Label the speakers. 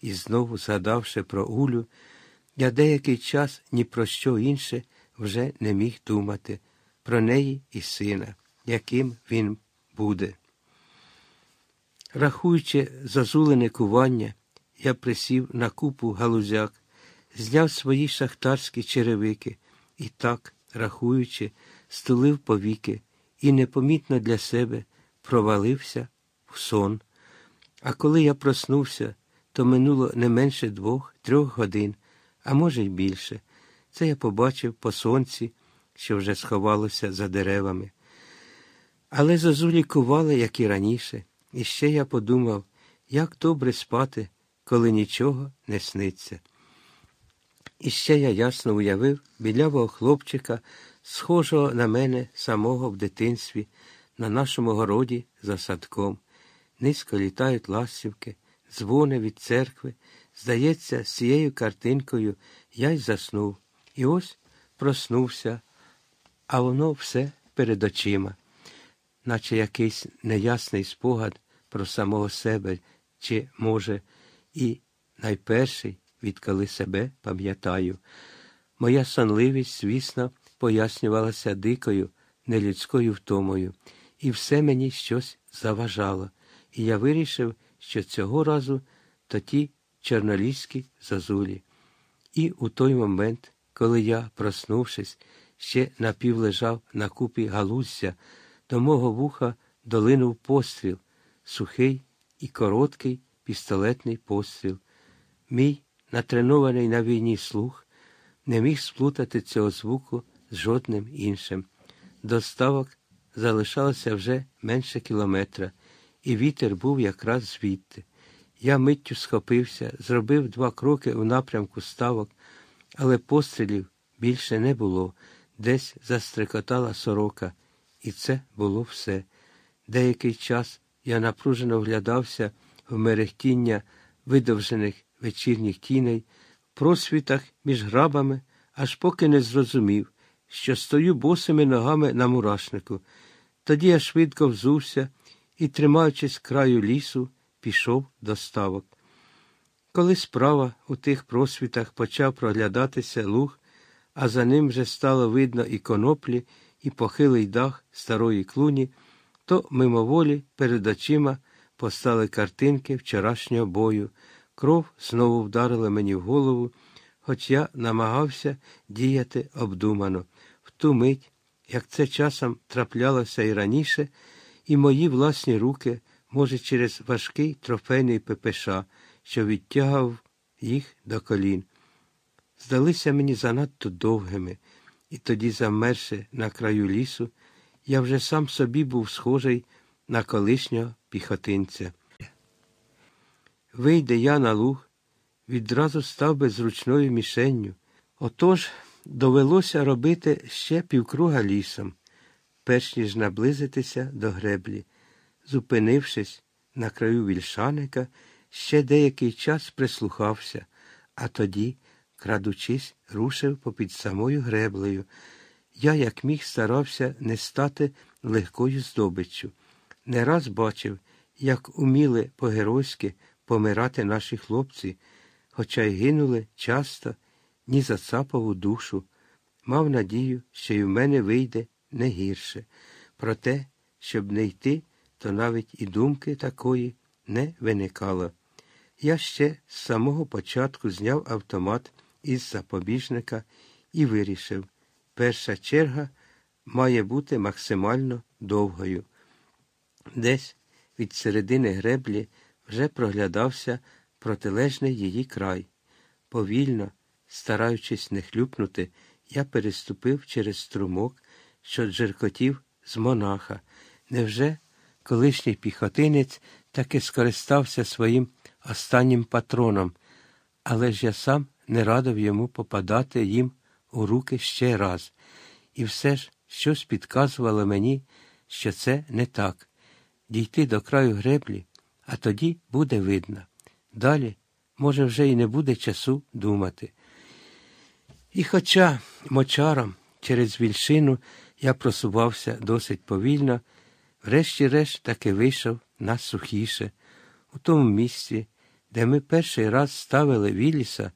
Speaker 1: і знову, згадавши про Улю, я деякий час ні про що інше вже не міг думати, про неї і сина, яким він буде. Рахуючи зазулене кування, я присів на купу галузяк, зняв свої шахтарські черевики і так, рахуючи, стулив повіки і непомітно для себе провалився в сон. А коли я проснувся, то минуло не менше двох-трьох годин, а може й більше. Це я побачив по сонці, що вже сховалося за деревами. Але зозулі кували, як і раніше, і ще я подумав, як добре спати, коли нічого не сниться. І ще я ясно уявив білявого хлопчика, схожого на мене самого в дитинстві, на нашому городі за садком. Низько літають ластівки, дзвони від церкви. Здається, з цією картинкою я й заснув. І ось проснувся, а воно все перед очима, наче якийсь неясний спогад про самого себе, чи, може, і найперший, відколи себе пам'ятаю. Моя сонливість, звісно, пояснювалася дикою, нелюдською втомою, і все мені щось заважало, і я вирішив, що цього разу то ті чорноліські зазулі. І у той момент, коли я, проснувшись, ще напівлежав на купі галуззя, до мого вуха долинув постріл, сухий і короткий пістолетний постріл. Мій, натренований на війні слух, не міг сплутати цього звуку з жодним іншим. До ставок залишалося вже менше кілометра, і вітер був якраз звідти. Я миттю схопився, зробив два кроки у напрямку ставок, але пострілів більше не було. Десь застрекотала сорока, і це було все. Деякий час я напружено вглядався в мерехтіння видовжених вечірніх тіней, в просвітах між грабами, аж поки не зрозумів, що стою босими ногами на мурашнику. Тоді я швидко взувся і, тримаючись краю лісу, пішов до ставок. Коли справа у тих просвітах почав проглядатися луг, а за ним вже стало видно і коноплі, і похилий дах старої клуні, то мимоволі перед очима постали картинки вчорашнього бою. Кров знову вдарила мені в голову, хоч я намагався діяти обдумано. В ту мить, як це часом траплялося і раніше, і мої власні руки, може, через важкий трофейний ППШ, що відтягав їх до колін. Здалися мені занадто довгими, і тоді, замерши на краю лісу, я вже сам собі був схожий на колишнього піхотинця. Вийде я на луг, відразу став би зручною мішенню. Отож довелося робити ще півкруга лісом, перш ніж наблизитися до греблі. Зупинившись на краю вільшаника, ще деякий час прислухався, а тоді, крадучись, рушив попід самою греблею. Я, як міг, старався не стати легкою здобиччю. Не раз бачив, як уміли по-геройськи помирати наші хлопці, хоча й гинули часто, ні за цапову душу. Мав надію, що й в мене вийде не гірше. Проте, щоб не йти, то навіть і думки такої не виникало. Я ще з самого початку зняв автомат із запобіжника і вирішив, перша черга має бути максимально довгою. Десь від середини греблі вже проглядався протилежний її край. Повільно, стараючись не хлюпнути, я переступив через струмок, що джеркотів з монаха. Невже колишній піхотинець таки скористався своїм останнім патроном, але ж я сам не радив йому попадати їм у руки ще раз, і все ж щось підказувало мені, що це не так. Дійти до краю греблі, а тоді буде видно. Далі, може, вже й не буде часу думати. І хоча мочаром через вільшину я просувався досить повільно, врешті-решт таки вийшов на сухіше, у тому місці, де ми перший раз ставили Віліса,